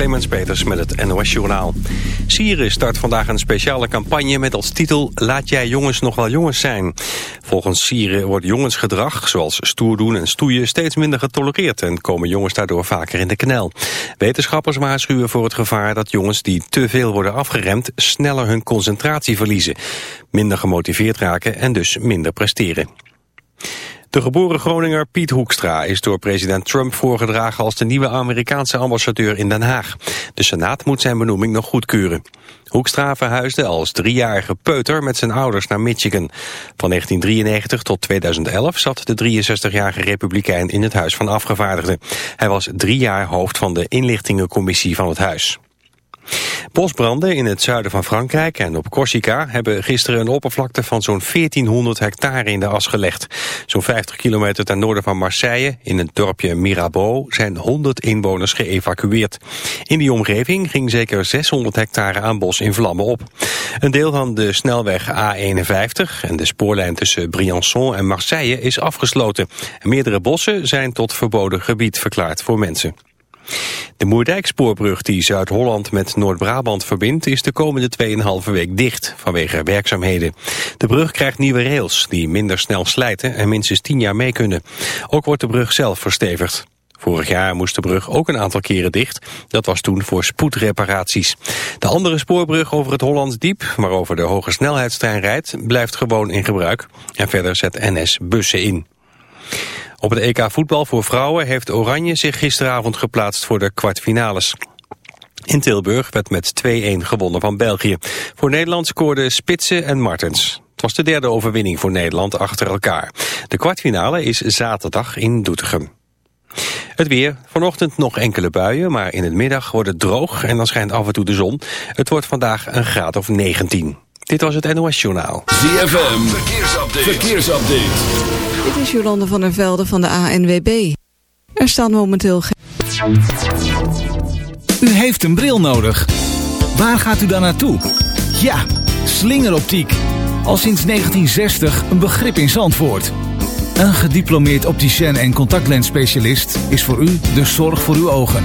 Clemens Peters met het NOS Journaal. Sieren start vandaag een speciale campagne met als titel Laat jij jongens nog wel jongens zijn. Volgens Sieren wordt jongensgedrag, zoals stoer doen en stoeien, steeds minder getolereerd... en komen jongens daardoor vaker in de knel. Wetenschappers waarschuwen voor het gevaar dat jongens die te veel worden afgeremd... sneller hun concentratie verliezen, minder gemotiveerd raken en dus minder presteren. De geboren Groninger Piet Hoekstra is door president Trump voorgedragen als de nieuwe Amerikaanse ambassadeur in Den Haag. De Senaat moet zijn benoeming nog goedkeuren. Hoekstra verhuisde als driejarige peuter met zijn ouders naar Michigan. Van 1993 tot 2011 zat de 63-jarige republikein in het Huis van Afgevaardigden. Hij was drie jaar hoofd van de inlichtingencommissie van het huis. Bosbranden in het zuiden van Frankrijk en op Corsica hebben gisteren een oppervlakte van zo'n 1400 hectare in de as gelegd. Zo'n 50 kilometer ten noorden van Marseille, in het dorpje Mirabeau, zijn 100 inwoners geëvacueerd. In die omgeving ging zeker 600 hectare aan bos in vlammen op. Een deel van de snelweg A51 en de spoorlijn tussen Briançon en Marseille is afgesloten. meerdere bossen zijn tot verboden gebied verklaard voor mensen. De Moerdijkspoorbrug die Zuid-Holland met Noord-Brabant verbindt... is de komende 2,5 week dicht vanwege werkzaamheden. De brug krijgt nieuwe rails die minder snel slijten... en minstens 10 jaar mee kunnen. Ook wordt de brug zelf verstevigd. Vorig jaar moest de brug ook een aantal keren dicht. Dat was toen voor spoedreparaties. De andere spoorbrug over het Hollands Diep, waarover de hoge snelheidstrein rijdt, blijft gewoon in gebruik. En verder zet NS bussen in. Op het EK voetbal voor vrouwen heeft Oranje zich gisteravond geplaatst voor de kwartfinales. In Tilburg werd met 2-1 gewonnen van België. Voor Nederland scoorden Spitsen en Martens. Het was de derde overwinning voor Nederland achter elkaar. De kwartfinale is zaterdag in Doetinchem. Het weer. Vanochtend nog enkele buien, maar in het middag wordt het droog en dan schijnt af en toe de zon. Het wordt vandaag een graad of 19. Dit was het NOS Journaal. ZFM. Verkeersupdate. Verkeersupdate. Dit is Jolande van der Velde van de ANWB. Er staan momenteel geen... U heeft een bril nodig. Waar gaat u dan naartoe? Ja, slingeroptiek. Al sinds 1960 een begrip in Zandvoort. Een gediplomeerd opticien en contactlensspecialist is voor u de zorg voor uw ogen.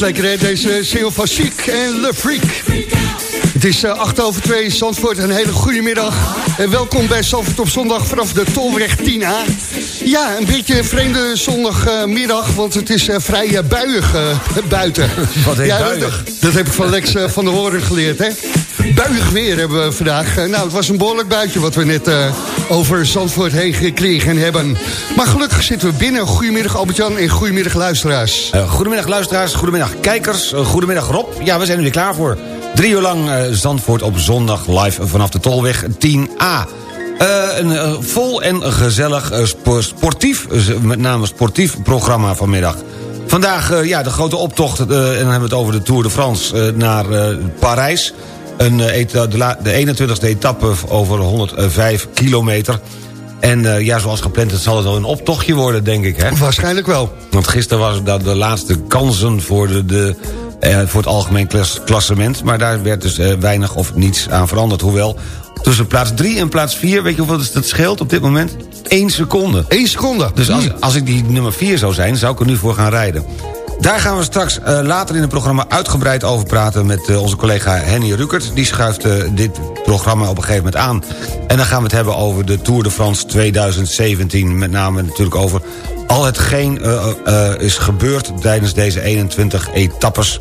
Is lekker hè, deze single van Chic en Le Freak. Het is uh, eh, 8 over 2, Zandvoort, een hele goede middag. En welkom bij Zandvoort op zondag vanaf de Tolweg 10A. Ja, een beetje een vreemde zondagmiddag, want het is uh, vrij uh, buiig buiten. Wat heet ja, buiig? Dat, dat, heb ik van Lex van der Hoorn geleerd, hè. Buiig weer hebben we vandaag. nou, het was een behoorlijk buitje wat we net over Zandvoort heen gekregen hebben. Maar gelukkig zitten we binnen. Goedemiddag Albert-Jan en goedemiddag luisteraars. Uh, goedemiddag luisteraars, goedemiddag kijkers, uh, goedemiddag Rob. Ja, we zijn er weer klaar voor. Drie uur lang uh, Zandvoort op zondag live vanaf de Tolweg 10A. een vol en gezellig sportief, met name sportief programma vanmiddag. Vandaag ja, de grote optocht, en dan hebben we het over de Tour de France naar Parijs... Een, de 21ste etappe over 105 kilometer. En uh, ja, zoals gepland, het zal het wel een optochtje worden, denk ik. Hè? Waarschijnlijk wel. Want gisteren was dat de laatste kansen voor, de, de uh, voor het algemeen klassement. Maar daar werd dus uh, weinig of niets aan veranderd. Hoewel, tussen plaats 3 en plaats 4, weet je hoeveel dat scheelt op dit moment? 1 seconde. 1 seconde. Dus als, als ik die nummer 4 zou zijn, zou ik er nu voor gaan rijden. Daar gaan we straks uh, later in het programma uitgebreid over praten... met uh, onze collega Henny Rukert. Die schuift uh, dit programma op een gegeven moment aan. En dan gaan we het hebben over de Tour de France 2017. Met name natuurlijk over al hetgeen is gebeurd... tijdens deze 21 etappes.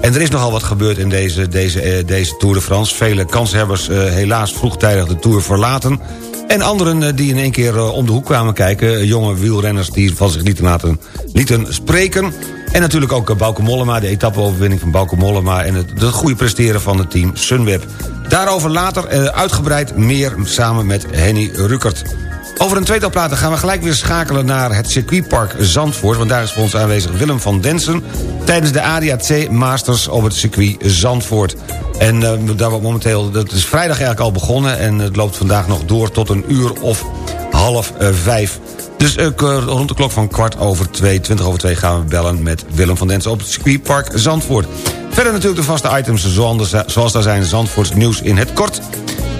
En er is nogal wat gebeurd in deze, deze, deze Tour de France. Vele kanshebbers helaas vroegtijdig de Tour verlaten... En anderen die in één keer om de hoek kwamen kijken. Jonge wielrenners die van zich lieten, laten, lieten spreken. En natuurlijk ook eh, Bauke Mollema, de etappeoverwinning van Bauke Mollema... en het, het goede presteren van het team Sunweb. Daarover later eh, uitgebreid meer samen met Henny Ruckert. Over een tweetal platen gaan we gelijk weer schakelen naar het circuitpark Zandvoort... want daar is voor ons aanwezig Willem van Densen... tijdens de ADAC Masters op het circuit Zandvoort. En uh, daar wordt momenteel, dat is vrijdag eigenlijk al begonnen... en het loopt vandaag nog door tot een uur of half vijf. Dus uh, rond de klok van kwart over twee, twintig over twee... gaan we bellen met Willem van Densen op het circuitpark Zandvoort. Verder natuurlijk de vaste items zoals, daar zijn Zandvoorts nieuws in het kort...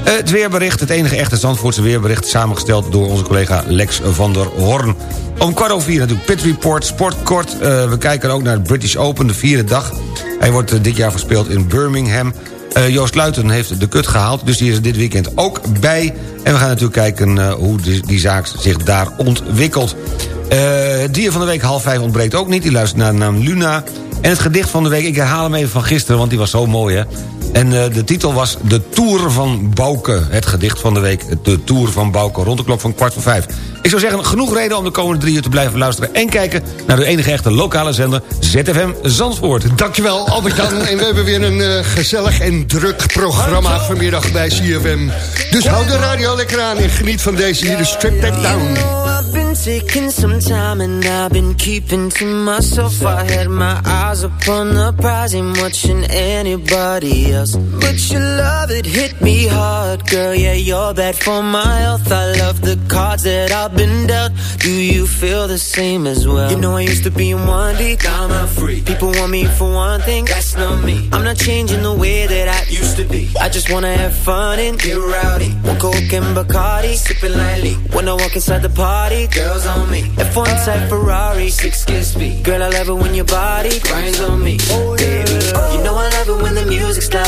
Het weerbericht, het enige echte Zandvoortse weerbericht... samengesteld door onze collega Lex van der Horn. Om kwart over vier natuurlijk Pit Report, Sportkort. Uh, we kijken ook naar het British Open, de vierde dag. Hij wordt dit jaar verspeeld in Birmingham. Uh, Joost Luiten heeft de kut gehaald, dus die is dit weekend ook bij. En we gaan natuurlijk kijken uh, hoe die, die, zaak zich daar ontwikkelt. Uh, dier van de week half vijf ontbreekt ook niet. Die luistert naar de naam Luna. En het gedicht van de week, ik herhaal hem even van gisteren... want die was zo mooi, hè. En uh, de titel was De Tour van Bouke. Het gedicht van de week, De Tour van Bouke. Rond de klok van kwart voor vijf. Ik zou zeggen, genoeg reden om de komende drie uur te blijven luisteren... en kijken naar de enige echte lokale zender ZFM Zandvoort. Dankjewel Albert-Jan. en we hebben weer een uh, gezellig en druk programma vanmiddag bij CFM. Dus hou de radio lekker aan en geniet van deze hier, de Strip That Down. taking some time and I've been keeping to myself. I had my eyes upon the prize, ain't watching anybody else. But your love, it hit me hard, girl. Yeah, you're bad for my health. I love the cards that I've been dealt. Do you feel the same as well? You know, I used to be in one deep, I'm a freak. People want me for one thing, that's not me. I'm not changing the way that I used to be. I just wanna have fun and get rowdy. One Coke and Bacardi, sipping lightly. When I walk inside the party, girls on me. F1 type Ferrari, six kiss me. Girl, I love it when your body grinds on me. Oh, Baby, you know I love it when the music's loud,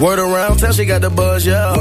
Word around town, she got the buzz, yeah.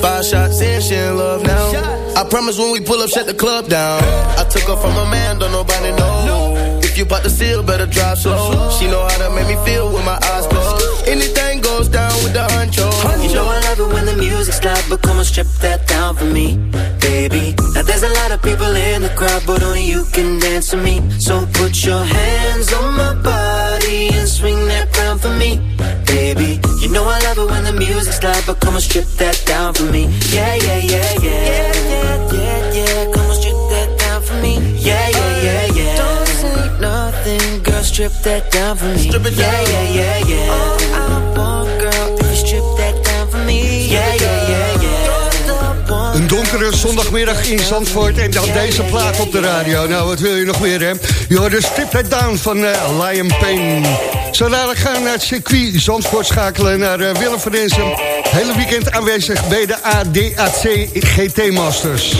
Five shots in, she in love now. I promise when we pull up, shut the club down. I took her from a man, don't nobody know. If you bought the seal, better drive slow. She know how to make me feel with my eyes closed. Anything goes down with the honcho. You know I love it when the music's loud, but come on, strip that down for me, baby. Now there's a lot of people in the crowd, but only you can dance to me. So put your hands on my body and swing that crown for me, baby. You know I love it when the music's loud, but come on, strip that down for me. Yeah, yeah, yeah, yeah. Yeah, yeah, yeah, yeah. Come on, strip that down for me. Yeah, yeah, yeah, yeah. Don't say nothing, girl, strip that down for me. Strip it yeah, down. yeah, yeah, yeah. All I want, girl, if you strip that down for me. Donkere zondagmiddag in Zandvoort en dan deze plaat op de radio. Nou, wat wil je nog meer, hè? Je hoort de Strip It Down van uh, Lion Payne. Zo dadelijk gaan we naar het circuit Zandvoort schakelen naar uh, Willem van Densen. Hele weekend aanwezig bij de ADAC GT Masters.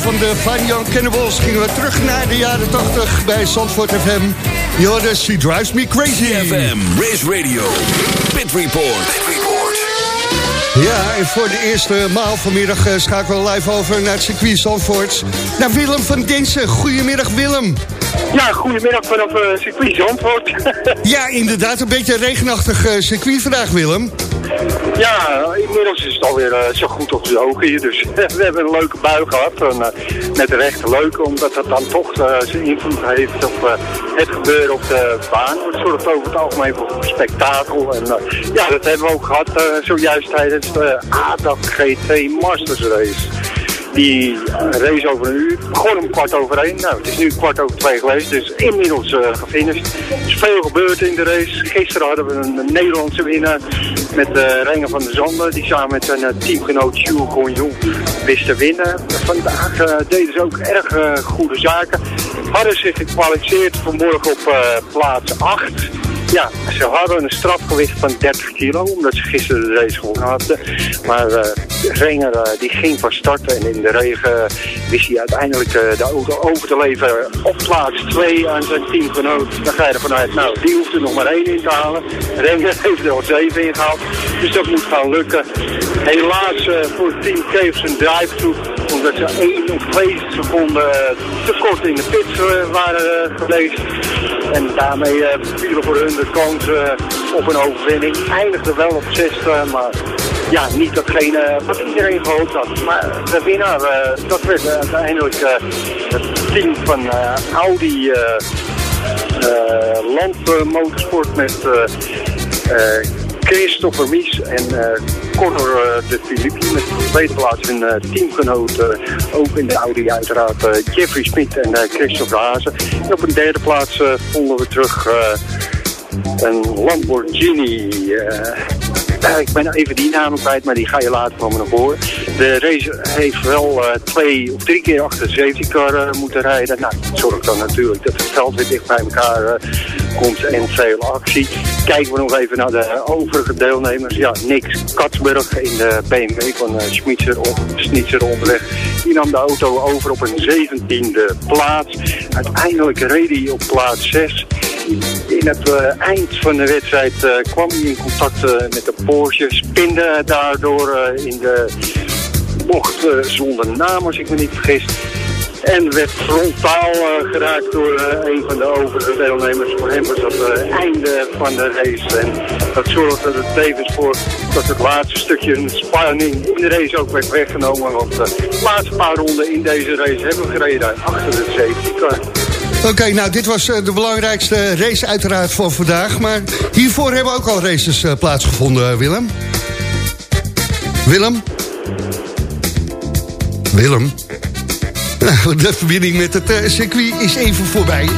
Van de Fine Young Cannibals gingen we terug naar de jaren 80 bij Zandvoort FM. Jorden, She Drives Me Crazy. FM, Race Radio, Pit Report. Ja, en voor de eerste maal vanmiddag uh, schakelen we live over naar het circuit Zandvoort. Naar Willem van Densen. Goedemiddag Willem. Ja, goedemiddag vanaf uh, circuit Zandvoort. ja, inderdaad, een beetje een regenachtig uh, circuit vandaag Willem. Ja, inmiddels is het alweer uh, zo goed op de hoog hier. Dus we hebben een leuke bui gehad. En, uh, met recht leuk, omdat het dan toch uh, zijn invloed heeft op het gebeuren op de baan. Het zorgt over het algemeen voor spektakel. En ja, dat hebben we ook gehad zojuist tijdens de ADAC GT Masters Race. Die race over een uur begon om kwart over één. Nou, het is nu kwart over twee geweest, dus inmiddels uh, gefinished. Er is veel gebeurd in de race. Gisteren hadden we een, Nederlandse winnaar met uh, Renger van der Zanden. Die samen met zijn uh, teamgenoot Jules Conjon wist te winnen. Vandaag deden ze ook erg goede zaken. Hadden zich gekwalificeerd vanmorgen op plaats 8. Ja, ze hadden een strafgewicht van 30 kilo, omdat ze gisteren de race gewonnen hadden. Maar uh, Renger uh, die ging van start en in de regen wist hij uiteindelijk uh, de auto over te leveren op plaats 2 aan zijn teamgenoot. Dan ga je ervan uit, nou, die hoeft er nog maar één in te halen. Renger heeft er al 7 ingehaald, dus dat moet gaan lukken. Helaas voor het team Cave zijn drive-through, omdat ze 1 of 2 seconden te kort in de pits waren geweest. En daarmee vielen voor hun de kans uh, op een overwinning. Eindigde wel op 60, maar ja, niet datgene wat iedereen gehoopt had. Maar de winnaar, dat werd uiteindelijk het team van Audi Landmotorsport met Christopher Mies en Connor de Filippi met de tweede plaats hun teamgenoot, ook in de Audi uiteraard, Jeffrey Smit en Christopher Hazen. En op een derde plaats vonden we terug een Lamborghini. Uh, ik ben even die naam kwijt, maar die ga je later van me nog horen. De race heeft wel uh, twee of drie keer achter de safety car uh, moeten rijden. Nou, dat zorgt dan natuurlijk dat het veld weer dicht bij elkaar komt en veel actie. Kijken we nog even naar de overige deelnemers. Ja, Nick Katsburg in de BMW van Schnitzer, Schnitzer onderweg. Die nam de auto over op een 17e plaats. Uiteindelijk reed hij op plaats 6 in het uh, eind van de wedstrijd uh, kwam hij in contact uh, met de Porsche. Spinde daardoor in de bocht zonder naam, als ik me niet vergis. En werd frontaal geraakt door een van de overige deelnemers. Voor hem was dat het einde van de race. En dat zorgde er tevens voor dat het laatste stukje spanning in de race ook werd weggenomen. Want de laatste paar ronden in deze race hebben we gereden achter de safety. Oké, nou dit was uh, de belangrijkste race uiteraard van vandaag. Maar hiervoor hebben ook al races uh, plaatsgevonden, Willem. Willem? Willem? Nou, de verbinding met het circuit is even voorbij.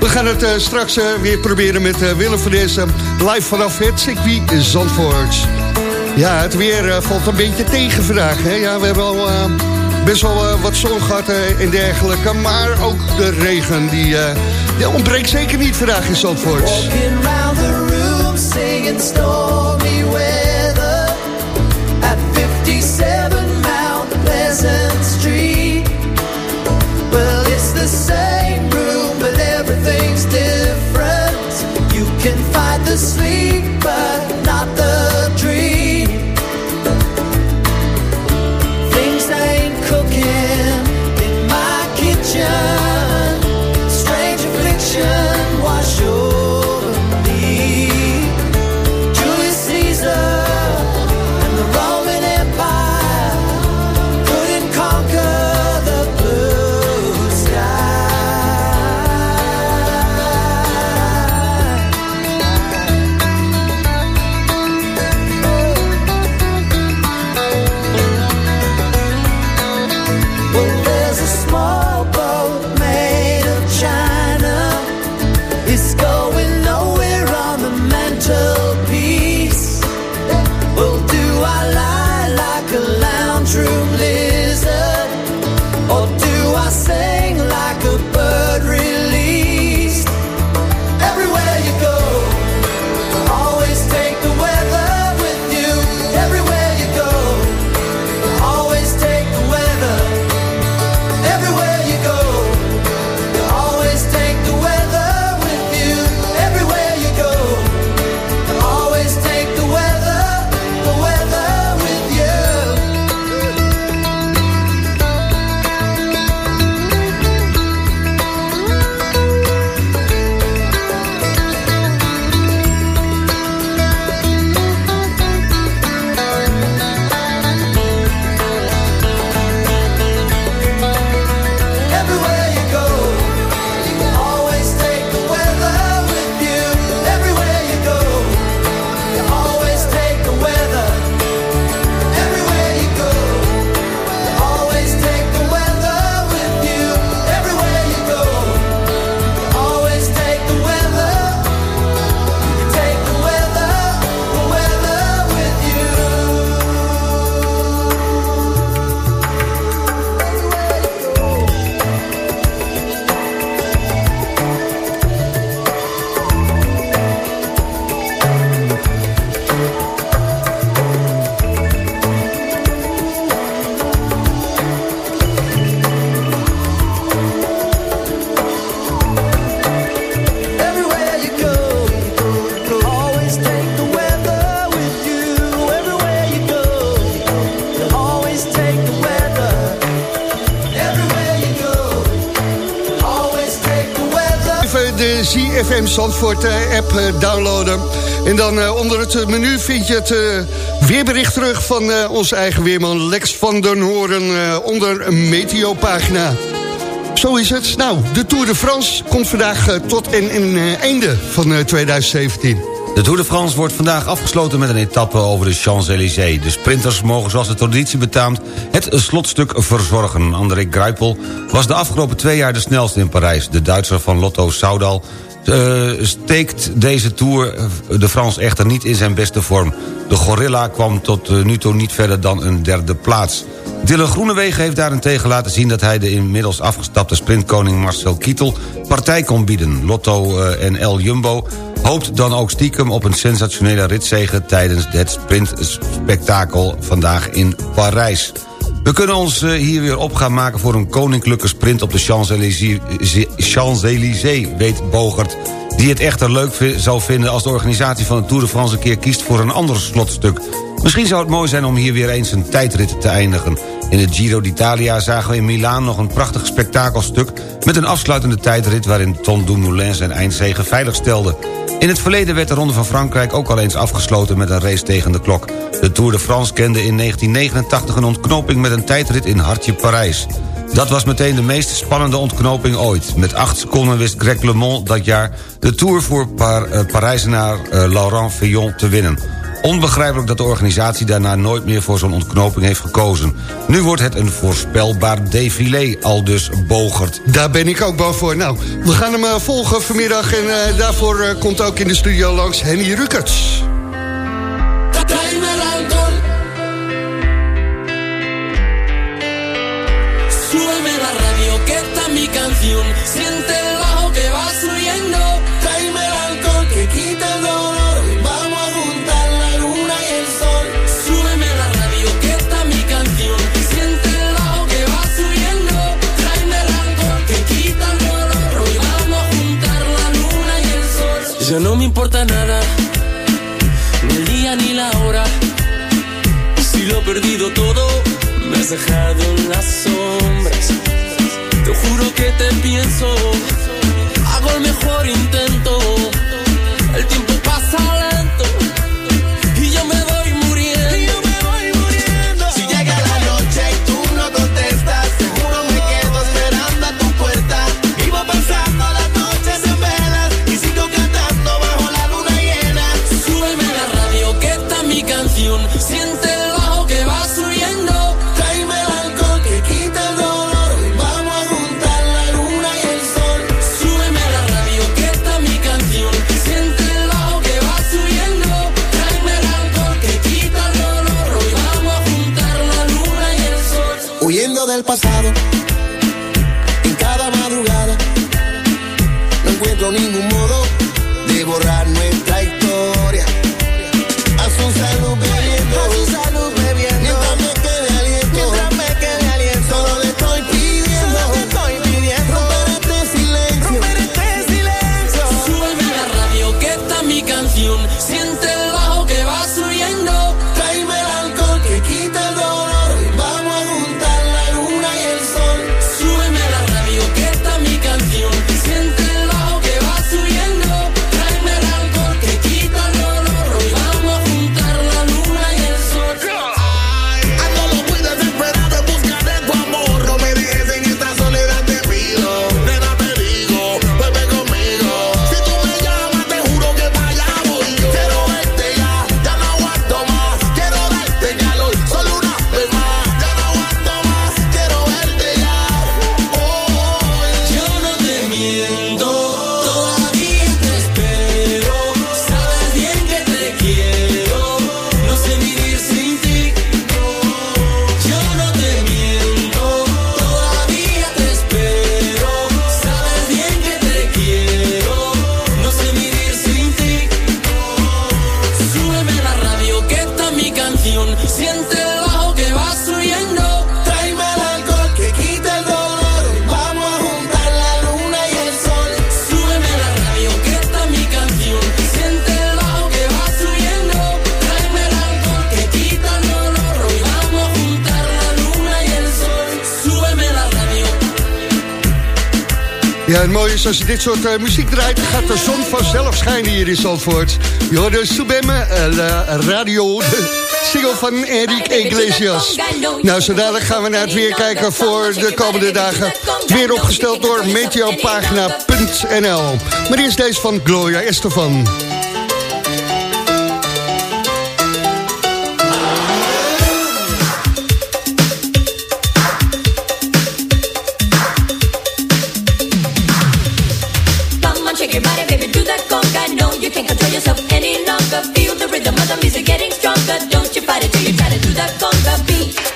We gaan het straks weer proberen met Willem van Dessen. Live vanaf het circuit Zandvoort. Ja, het weer valt een beetje tegen vandaag. Hè? Ja, we hebben al best wel uh, wat zon gehad uh, en dergelijke. Maar ook de regen, die, uh, die ontbreekt zeker niet vandaag in Zandvoort. Walking round the room, singing stormy weather. At 57 Mount Pleasant Street. Well, it's the same room, but everything's different. You can fight the sleep, but ZFM Zandvoort eh, app eh, downloaden. En dan eh, onder het menu vind je het weerbericht terug van onze eigen weerman Lex van den Hoorn onder een meteopagina. Zo is het. Nou, de Tour de France komt vandaag tot een, een einde van 2017. De Tour de France wordt vandaag afgesloten met een etappe over de Champs-Élysées. De sprinters mogen zoals de traditie betaamt het slotstuk verzorgen. André Greipel was de afgelopen twee jaar de snelste in Parijs. De Duitser van Lotto Soudal uh, steekt deze Tour de France echter niet in zijn beste vorm. De Gorilla kwam tot uh, nu toe niet verder dan een derde plaats. Dylan Groenewegen heeft daarentegen laten zien... dat hij de inmiddels afgestapte sprintkoning Marcel Kittel partij kon bieden. Lotto en El Jumbo hoopt dan ook stiekem op een sensationele ritzege... tijdens het sprintspektakel vandaag in Parijs. We kunnen ons eh, hier weer op gaan maken voor een koninklijke sprint op de Champs-Élysées, weet Bogert. Die het echter leuk zou vinden als de organisatie van de Tour de France een keer kiest voor een ander slotstuk. Misschien zou het mooi zijn om hier weer eens een tijdrit te eindigen. In het Giro d'Italia zagen we in Milaan nog een prachtig spektakelstuk... met een afsluitende tijdrit waarin Tom Dumoulin zijn eindzege veilig stelde. In het verleden werd de Ronde van Frankrijk ook al eens afgesloten met een race tegen de klok. De Tour de France kende in 1989 een ontknoping met een tijdrit in Hartje Parijs. Dat was meteen de meest spannende ontknoping ooit. Met acht seconden wist Greg LeMond dat jaar de Tour voor Par uh, Parijzenaar uh, Laurent Fillon te winnen. Onbegrijpelijk dat de organisatie daarna nooit meer voor zo'n ontknoping heeft gekozen. Nu wordt het een voorspelbaar défilé, al dus bogert. Daar ben ik ook bang voor. Nou, we gaan hem uh, volgen vanmiddag en uh, daarvoor uh, komt ook in de studio langs Henny Rukkerts. Súbeme la radio que está mi canción. Siente dejado en las sombras. Te juro que te pienso. Hago el mejor intento. See is als je dit soort eh, muziek draait... gaat de zon vanzelf schijnen hier in Zandvoort. Je hoort de Subemme, uh, radio, de single van Enrique Iglesias. Nou, zo dadelijk gaan we naar het weer kijken voor de komende dagen. Het weer opgesteld door meteopagina.nl. Maar eerst deze van Gloria Estefan. Don't you fight it till you try to do that conga beat.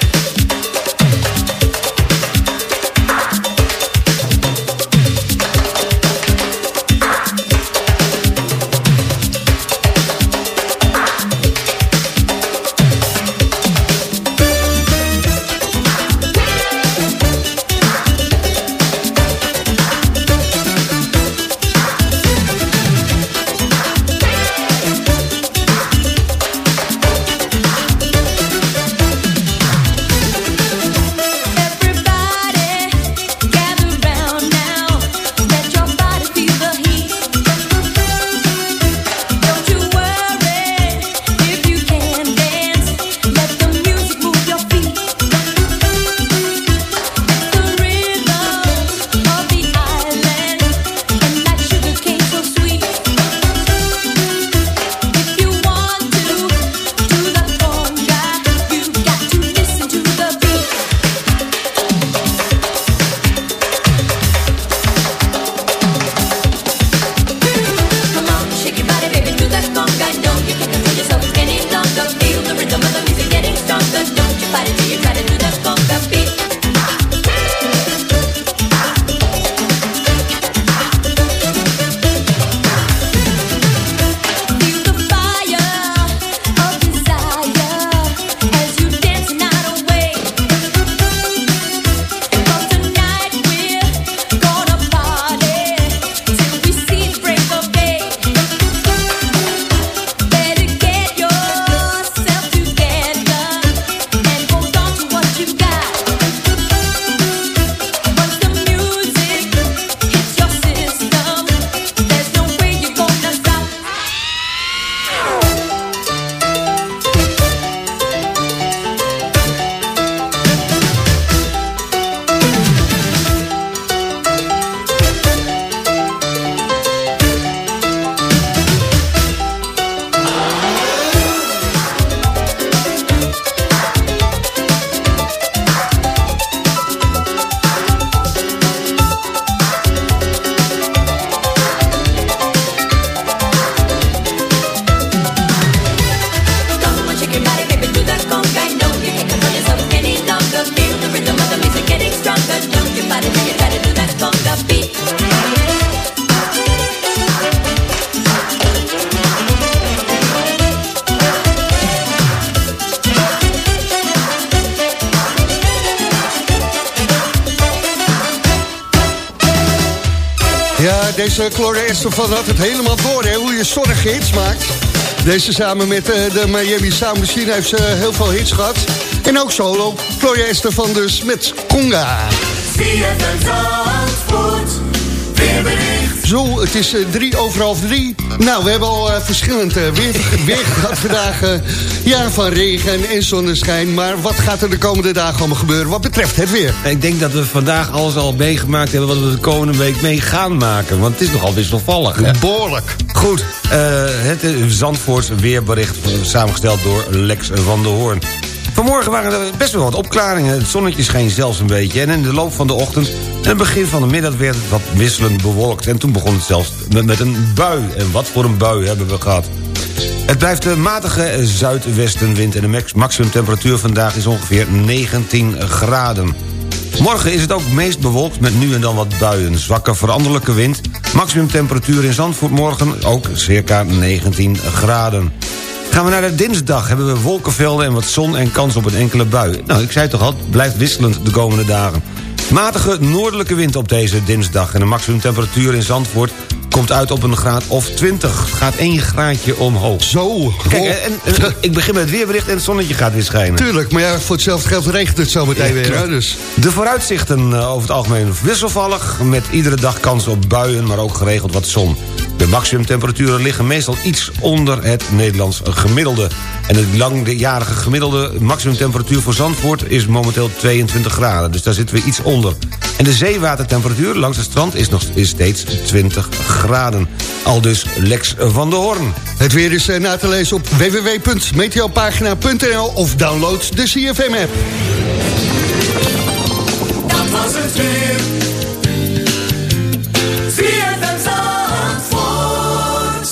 Deze Gloria Estefan had het helemaal door, hè, hoe je zonnige hits maakt. Deze samen met eh, de Miami Sound Machine heeft ze heel veel hits gehad. En ook solo. Gloria Estefan dus met Conga. Zo, het is eh, drie over half drie. Nou, we hebben al eh, verschillend eh, weer, weer gehad vandaag. eh, ja, van regen en zonneschijn. Maar wat gaat er de komende dagen allemaal gebeuren wat betreft het weer? Ik denk dat we vandaag alles al meegemaakt hebben... wat we de komende week mee gaan maken. Want het is nogal wisselvallig. hè? Behoorlijk. Goed, eh, het is Zandvoorts weerbericht... samengesteld door Lex van der Hoorn. Vanmorgen waren er best wel wat opklaringen. Het zonnetje scheen zelfs een beetje. En in de loop van de ochtend en begin van de middag werd het wat wisselend bewolkt. En toen begon het zelfs met, een bui. En wat voor een bui hebben we gehad. Het blijft een matige zuidwestenwind... en de max- maximumtemperatuur vandaag is ongeveer 19 graden. Morgen is het ook meest bewolkt met nu en dan wat buien. Zwakke veranderlijke wind. Maximumtemperatuur in Zandvoort morgen ook circa 19 graden. Gaan we naar de dinsdag, hebben we wolkenvelden en wat zon en kans op een enkele bui. Nou, ik zei toch al, het blijft wisselend de komende dagen. Matige noordelijke wind op deze dinsdag... en de maximumtemperatuur in Zandvoort komt uit op een graad of 20. Het gaat één graadje omhoog. Zo. Kijk, en, en- ik begin met het weerbericht en het zonnetje gaat weer schijnen. Tuurlijk, maar ja, voor hetzelfde geld regent het zo meteen Ja, weer. Hè, dus. De vooruitzichten eh, over het algemeen wisselvallig... met iedere dag kans op buien, maar ook geregeld wat zon. De maximumtemperaturen liggen meestal iets onder het Nederlands gemiddelde. En het langjarige gemiddelde maximumtemperatuur voor Zandvoort... is momenteel 22 graden, dus daar zitten we iets onder. En de zeewatertemperatuur langs het strand is nog is steeds 20 graden. Al dus Lex van de Hoorn. Het weer is eh, na te lezen op www.meteopagina.nl of download de CFM-app. Dat was het weer.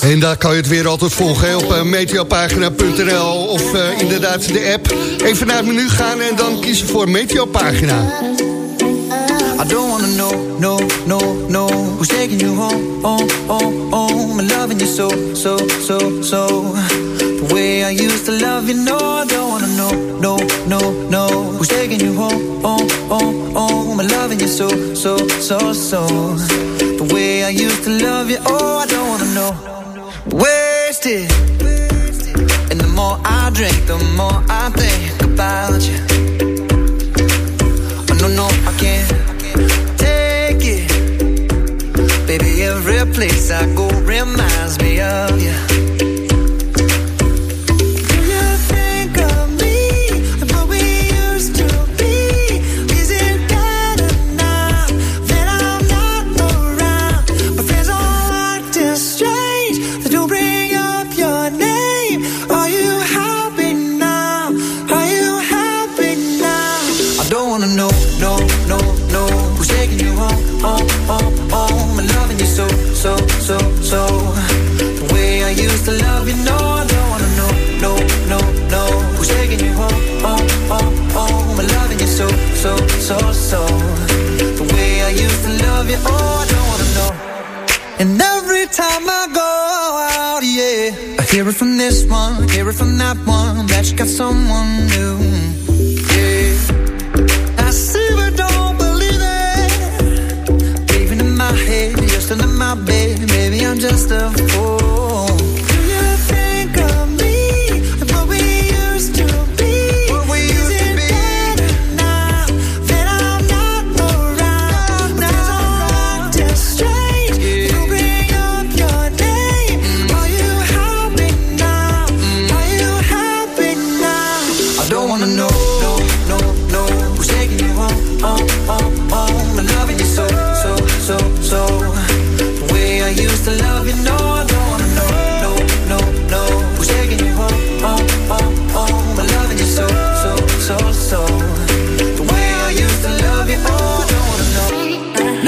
En daar kan je het weer altijd volgen hè, op eh, meteopagina.nl of eh, inderdaad de app. Even naar het menu gaan en dan kiezen voor Meteopagina. I don't wanna know, no, no, no Who's taking you home, home, home, home And loving you so, so, so, so. The way I used to love you, no I don't wanna know, no, no, no Who's taking you home, home, home, home And loving you so, so, so, so. The way I used to love you, oh I don't wanna know Wasted And the more I drink, the more I think about you Oh no, no, I can't take it. Baby, every place I go reminds me of you. It from that one, that you got someone new. Yeah. I see but don't believe it. Even in my head, you're still in my bed. Maybe I'm just a fool.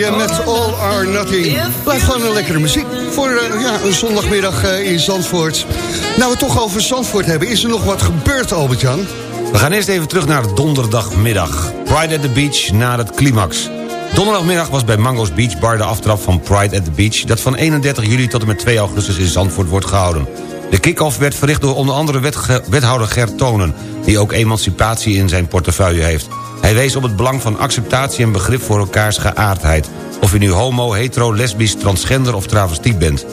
hoor met All or Nothing. Blijft gewoon een lekkere muziek voor eh, ja, een zondagmiddag eh, in Zandvoort. Nou, we toch over Zandvoort hebben. Is er nog wat gebeurd, Albert-Jan? We gaan eerst even terug naar donderdagmiddag. Pride at the Beach na het climax. Donderdagmiddag was bij Mango's Beach Bar de aftrap van Pride at the Beach... dat van 31 juli tot en met 2 augustus in Zandvoort wordt gehouden. De kick-off werd verricht door onder andere wethouder Gert Tonen... die ook emancipatie in zijn portefeuille heeft. Hij wees op het belang van acceptatie en begrip voor elkaars geaardheid. Of je nu homo, hetero, lesbisch, transgender of travestiet bent.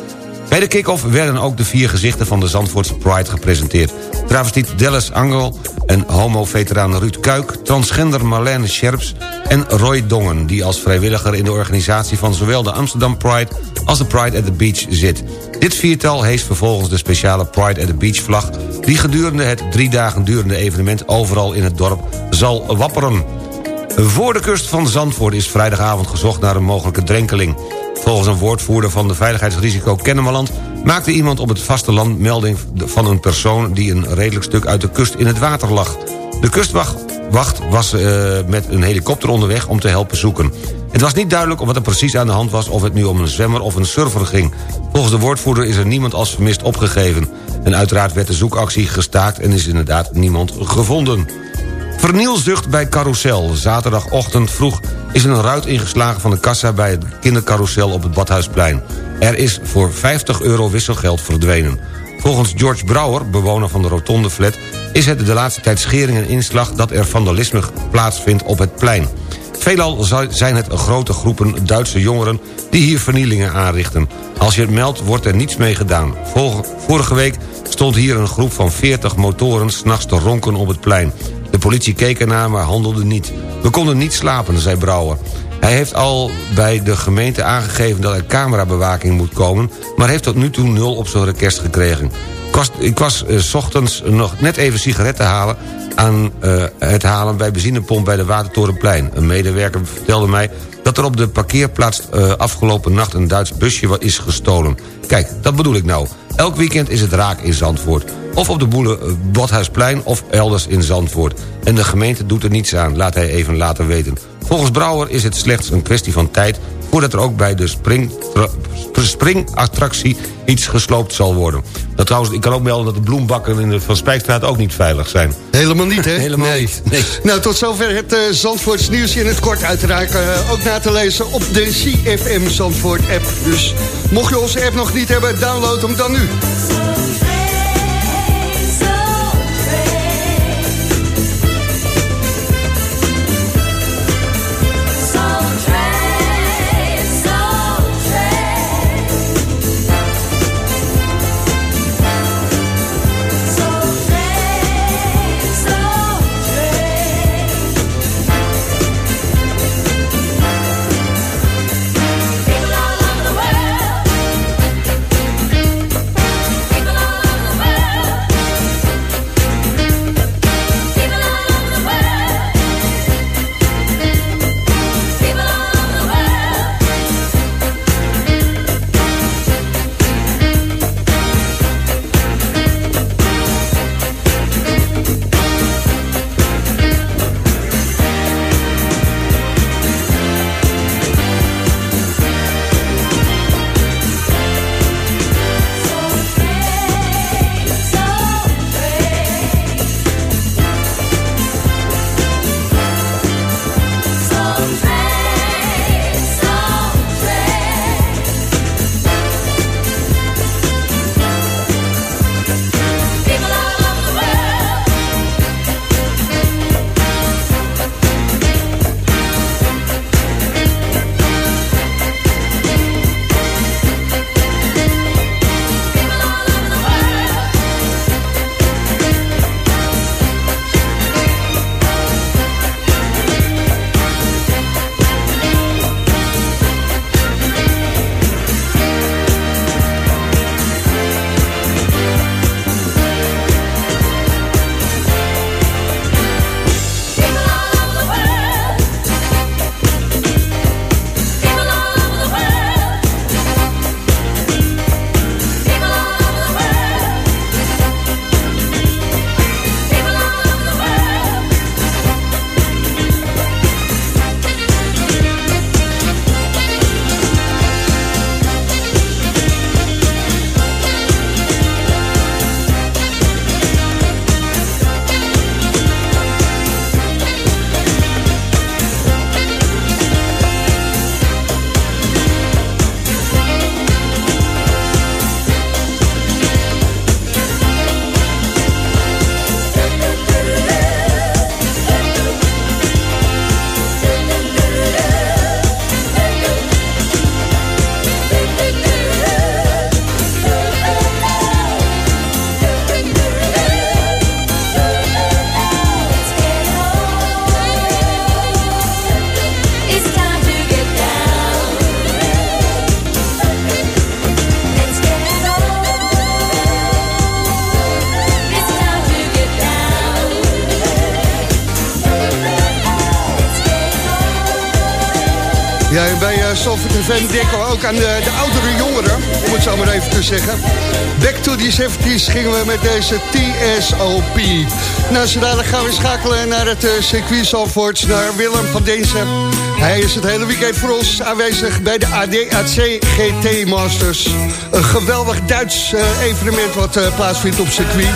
Bij de kick-off werden ook de vier gezichten van de Zandvoortse Pride gepresenteerd. Travestiet Dallas Angel en homo-veteraan Ruud Kuik... transgender Marlene Scherps en Roy Dongen... die als vrijwilliger in de organisatie van zowel de Amsterdam Pride... als de Pride at the Beach zit. Dit viertal heest vervolgens de speciale Pride at the Beach vlag... die gedurende het drie dagen durende evenement... overal in het dorp zal wapperen. Voor de kust van Zandvoort is vrijdagavond gezocht naar een mogelijke drenkeling. Volgens een woordvoerder van de veiligheidsrisico Kennemerland... maakte iemand op het vasteland melding van een persoon... die een redelijk stuk uit de kust in het water lag. De kustwacht wacht was eh, met een helikopter onderweg om te helpen zoeken. Het was niet duidelijk wat er precies aan de hand was... of het nu om een zwemmer of een surfer ging. Volgens de woordvoerder is er niemand als vermist opgegeven. En uiteraard werd de zoekactie gestaakt... en is inderdaad niemand gevonden. Vernielzucht bij Carousel. Zaterdagochtend vroeg is een ruit ingeslagen van de kassa... bij het kindercarousel op het Badhuisplein. Er is voor 50 euro wisselgeld verdwenen. Volgens George Brouwer, bewoner van de Rotonde Flat... is het de laatste tijd schering en inslag dat er vandalisme plaatsvindt op het plein. Veelal zijn het grote groepen Duitse jongeren die hier vernielingen aanrichten. Als je het meldt, wordt er niets mee gedaan. Vor- Vorige week stond hier een groep van 40 motoren s'nachts te ronken op het plein. De politie keek ernaar, maar handelde niet. We konden niet slapen, zei Brouwer. Hij heeft al bij de gemeente aangegeven dat er camerabewaking moet komen... maar heeft tot nu toe nul op zijn request gekregen. Ik was, ik was eh, ochtends nog net even sigaretten halen... aan eh, het halen bij benzinepomp bij de Watertorenplein. Een medewerker vertelde mij dat er op de parkeerplaats eh, afgelopen nacht... een Duits busje is gestolen. Kijk, dat bedoel ik nou. Elk weekend is het raak in Zandvoort. Of op de boele Badhuisplein of elders in Zandvoort. En de gemeente doet er niets aan, laat hij even laten weten. Volgens Brouwer is het slechts een kwestie van tijd... voordat er ook bij de spring, springattractie iets gesloopt zal worden. Dat trouwens, ik kan ook melden dat de bloembakken in de Van Spijkstraat ook niet veilig zijn. Helemaal niet, hè? Helemaal Nee. niet. Nee. Nou, tot zover het eh, Zandvoorts nieuws in het kort. Uiteraard eh, ook na te lezen op de CFM Zandvoort app. Dus mocht je onze app nog niet hebben, download hem dan nu. Uh, Zandvoort FM denken we ook aan de, de oudere jongeren, om het zo maar even te zeggen. Back to the 70s gingen we met deze TSOP. Nou, zo dadelijk gaan we schakelen naar het uh, circuit Zandvoort, naar Willem van Deensen. Hij is het hele weekend voor ons aanwezig bij de ADAC GT Masters. Een geweldig Duits uh, evenement wat uh, plaatsvindt op circuit.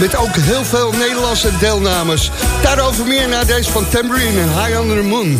Met ook heel veel Nederlandse deelnemers. Daarover meer naar deze van Tambourine en High Under the Moon.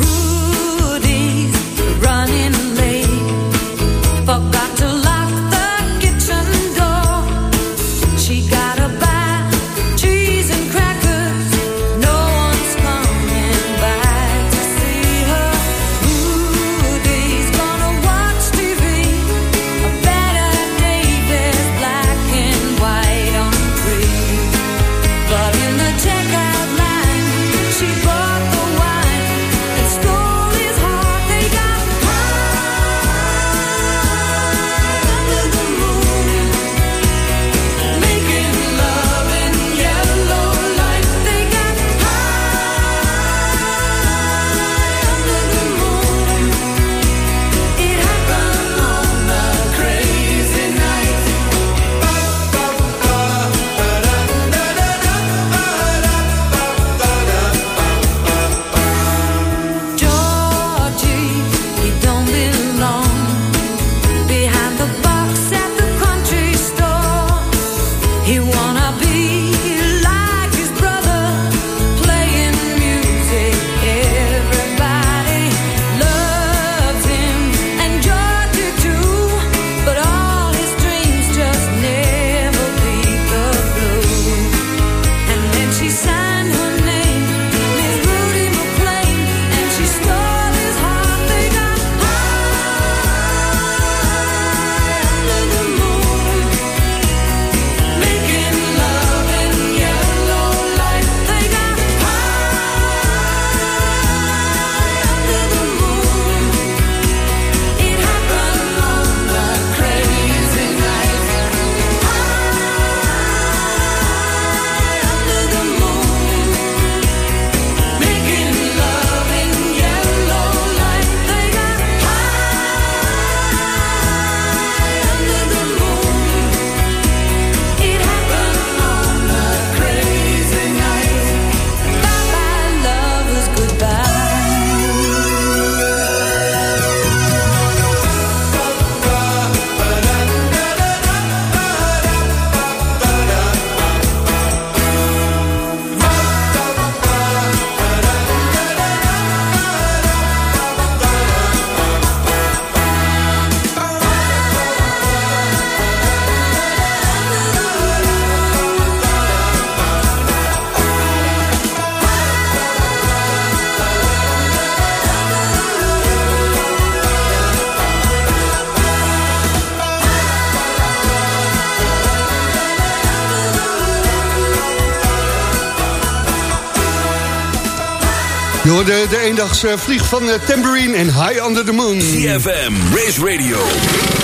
De eendags vlieg van uh, Tambourine en High Under the Moon. CFM, Race Radio,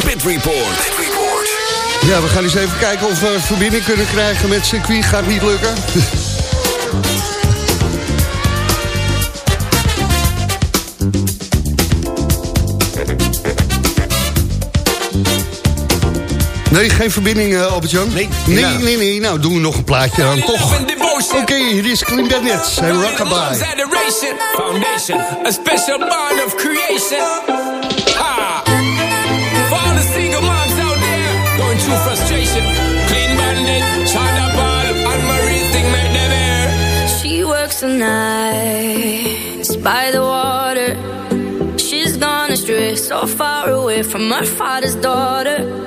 Pit Report. Ja, we gaan eens even kijken of we verbinding kunnen krijgen met circuit. Gaat niet lukken. Nee, geen verbinding, uh, Albert-Jan? Nee. Nee, nou. nee, nee. Nou, doen we nog een plaatje dan toch. Oké, hier is Clean Bandits en Rockabye. foundation, a special bond of creation. Ha! For all the single moms out there going through frustration, clean bandit, China ball, and Marie thing make them air. She works the nights by the water. She's gone astray, so far away from her father's daughter.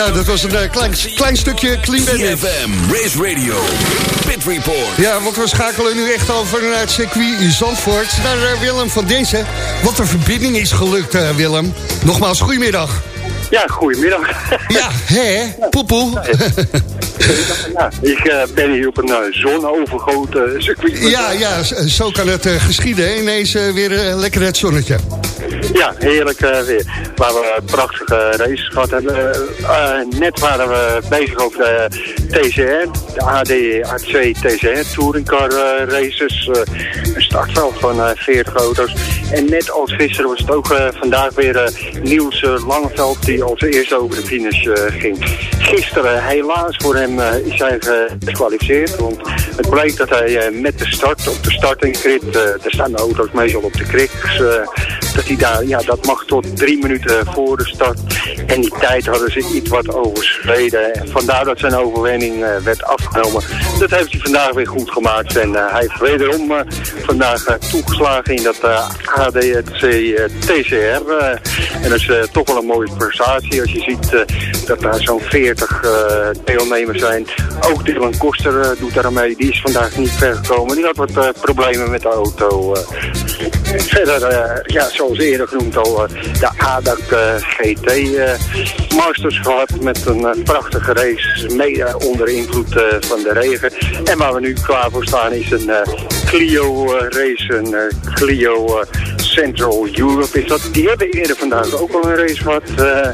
Nou, dat was een eh, klein, klein stukje Clean Bandit. CFM, Race Radio, Pit Report. Ja, want we schakelen nu echt over naar het circuit Zandvoort. Naar eh, Willem van deze. Wat een verbinding is gelukt, eh, Willem. Nogmaals, goedemiddag. Ja, goedemiddag. Ja, hè? Poepoe. Ja, ik ben hier op een zonovergoten circuit. Ja, ja, zo kan het eh, geschieden. hè. Ineens weer lekker het zonnetje. Ja, heerlijk eh, weer. Waar we prachtige races gehad hebben. Eh, eh, net waren we bezig over de TCR, de ADAC TCR Touringcar races. een startveld van eh, 40 auto's. En net als gisteren was het ook vandaag weer Niels Langeveld die als eerste over de finish ging. Gisteren helaas voor hem eh, is hij gedisqualificeerd. Want het bleek dat hij eh, met de start op de starting grid, eh er staan de auto's meestal op de kriks, eh, dat hij daar, ja, dat mag tot drie minuten voor de start. En die tijd hadden ze iets wat overschreden. En vandaar dat zijn overwinning werd afgenomen. Dat heeft hij vandaag weer goed gemaakt. En hij heeft wederom vandaag toegeslagen in dat ADC TCR. en dat is toch wel een mooie prestatie als je ziet dat daar zo'n 40 eh, deelnemers zijn. Ook Dylan Koster eh, doet daar mee. Die is vandaag niet ver gekomen. Die had wat eh, problemen met de auto. Verder, ja, zoals eerder genoemd al, de ADAC GT Masters gehad met een prachtige race, mede onder invloed van de regen. En waar we nu klaar voor staan is een Clio race, een Clio Central Europe is dat. Die hebben eerder vandaag ook al een race gehad. Eh,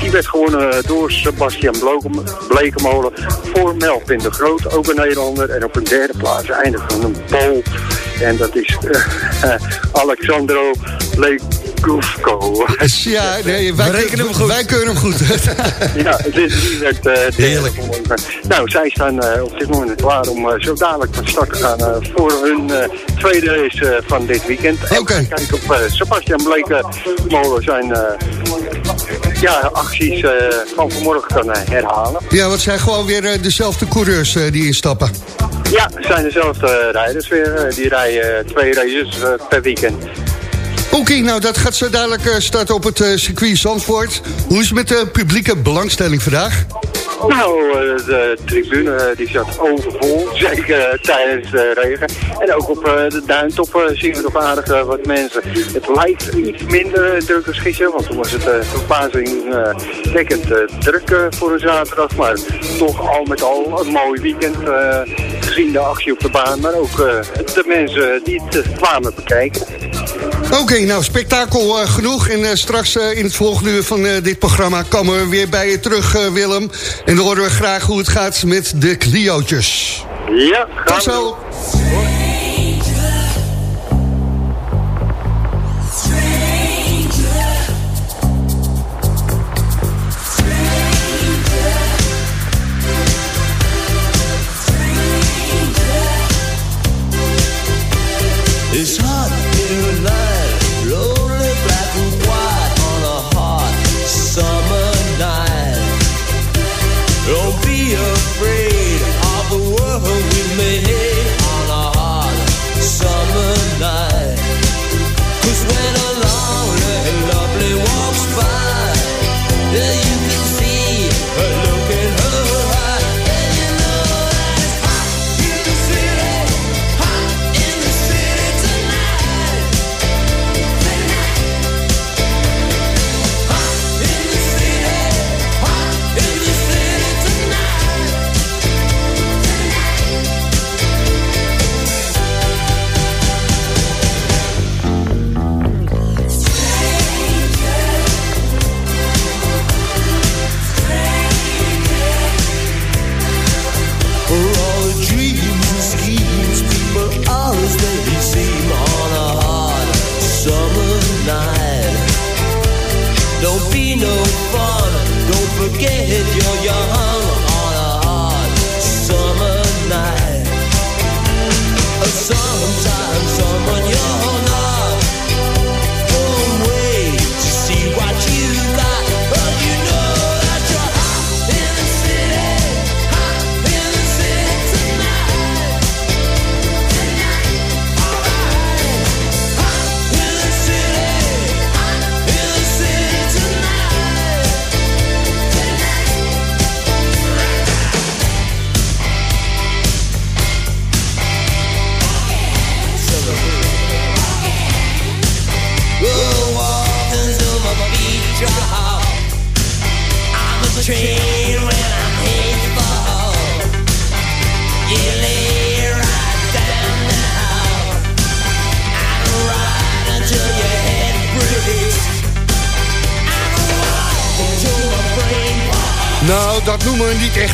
die werd gewonnen door Sebastian Blekemolen voor Melvin de Groot, ook een Nederlander. En op een derde plaats eindigt een Pool. En dat is eh, Alexandro Legufko. Ja, nee, wij, rekenen hem goed. wij keuren hem goed. ja, dit die werd uh, gewonnen. Nou, zij staan eh, op dit moment klaar om eh, zo dadelijk van start te gaan eh, voor hun eh, tweede race eh, van dit weekend. En Oké. kijken of eh, Sebastian Blekemolen zijn eh, ja, acties eh, van vanmorgen kan herhalen. Ja, want het zijn gewoon weer dezelfde coureurs eh, die instappen. Ja, het zijn dezelfde rijders weer. die rijden twee races per weekend. Oké, nou dat gaat zo dadelijk eh, starten op het eh, circuit Zandvoort. Hoe is het met de publieke belangstelling vandaag? Nou, eh, de tribune die zat overvol, zeker tijdens de regen. En ook op de duintop zien we nog aardig wat mensen. Het lijkt iets minder druk gisteren, want toen was het verbazingwekkend druk voor een zaterdag. Maar toch al met al een mooi weekend gezien de actie op de baan. Maar ook de mensen die het kwamen bekijken. Oké, nou spektakel eh, genoeg. En eh, straks eh, in het volgende uur van dit programma komen we weer bij je terug, Willem. En dan horen we graag hoe het gaat met de Clio'tjes. Ja, Tot zo.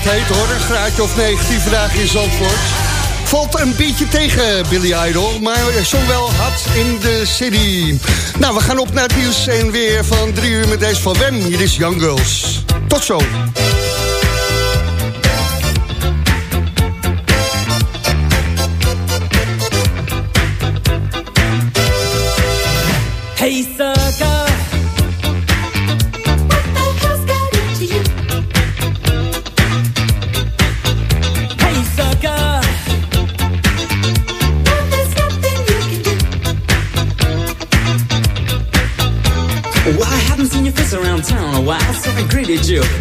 Heet hoor. Een graadje of 19 vandaag in Zandvoort. Valt een beetje tegen Billy Idol, maar zo wel hard in de city. Nou, we gaan op naar het nieuws en weer van drie uur met deze van Wem. Hier is Young Girls. Tot zo. Hey.